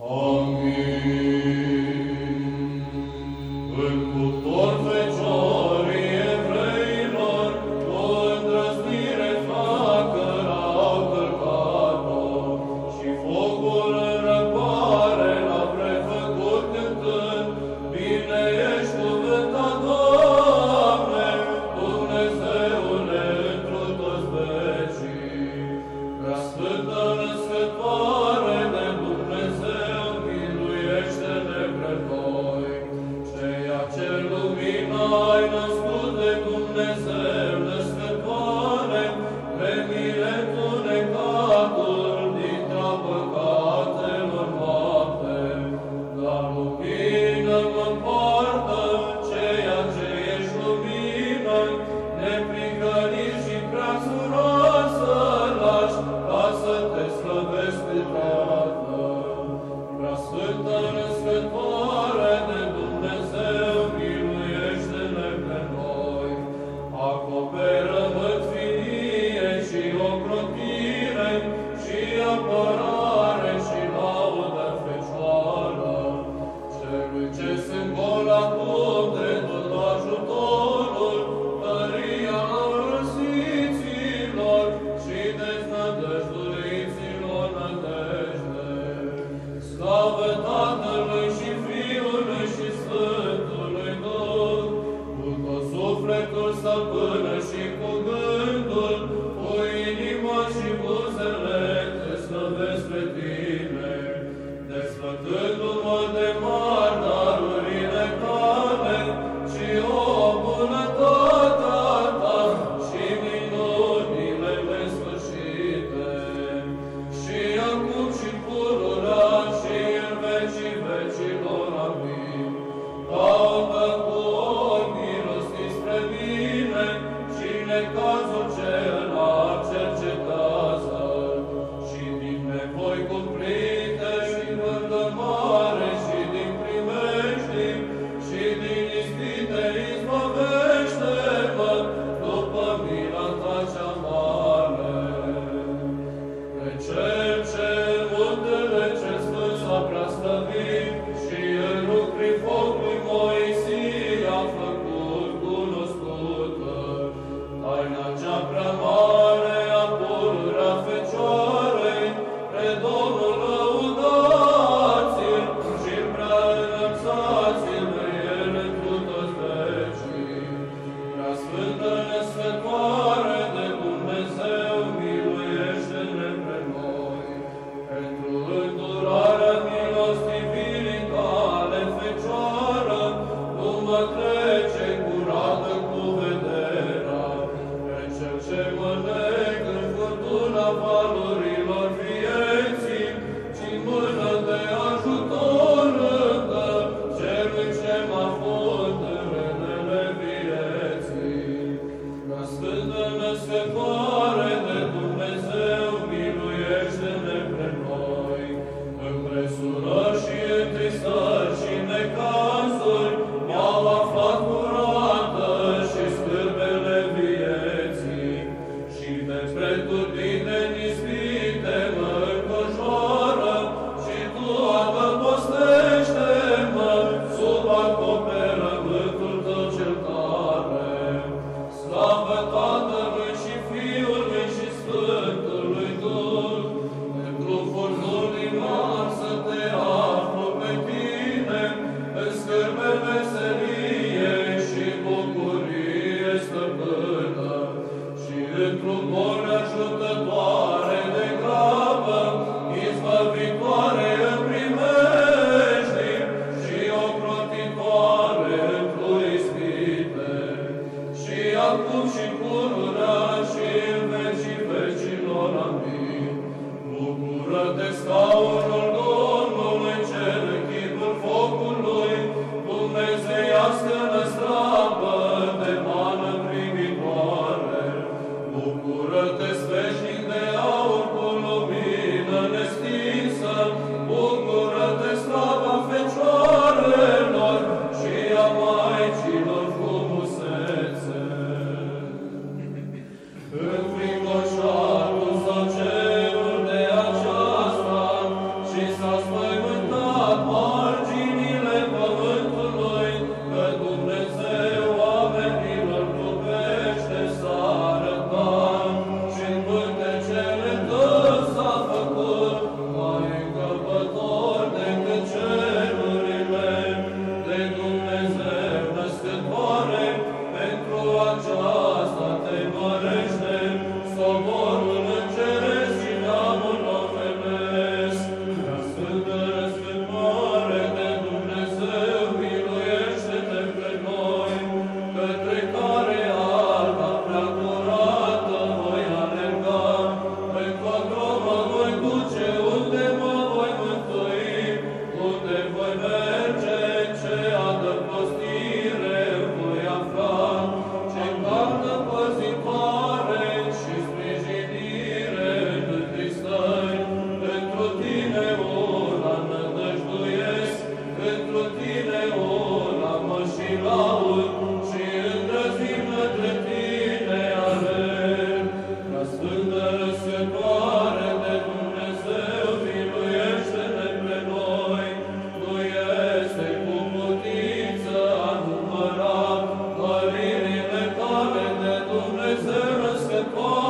În Amen. Oh.